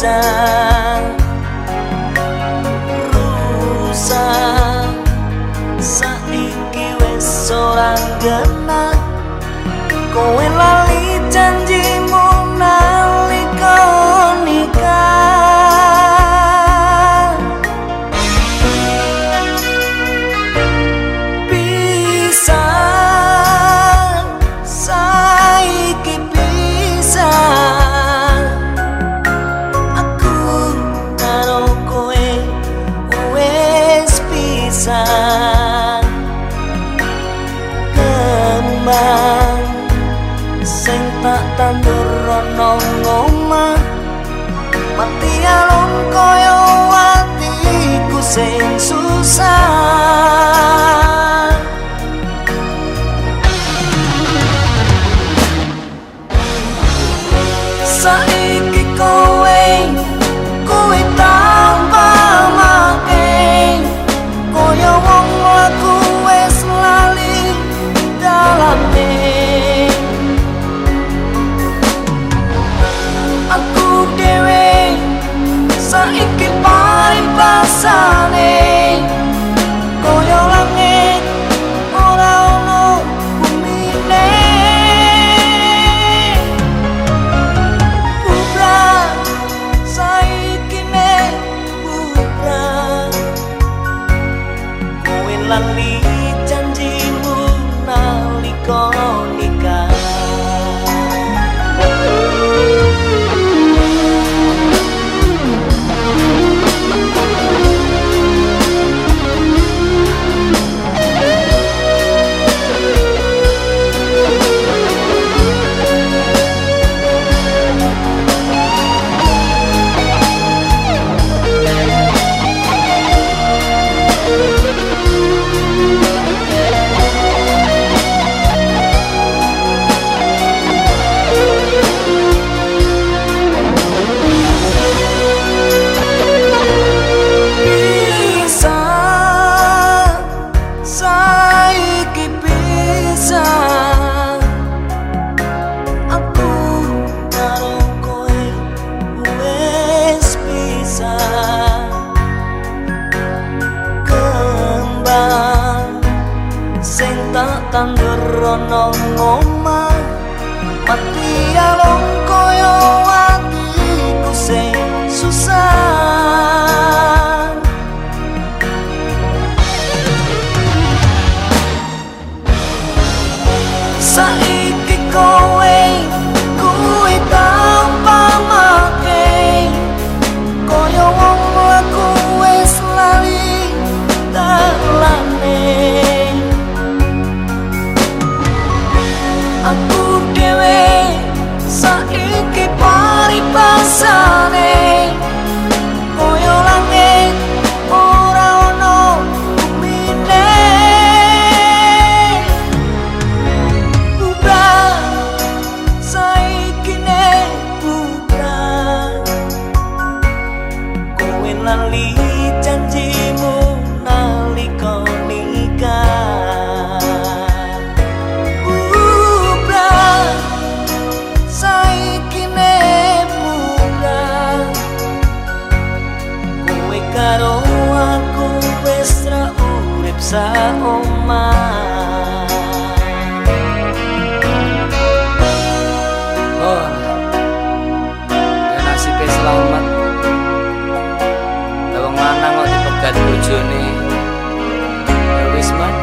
dipecah rusak saiki wis ora genah kowe tak tandur ana ngomah mati alon kaya atiku sing susah. Saiki saiki paring pasane. Kaya langit ora ono bumine Bubrah, saiki ne bubrah Kowe lali janjimu nalika tandur ana ngomah mati alon kaya atiku sing aku bojone. Ya wis man,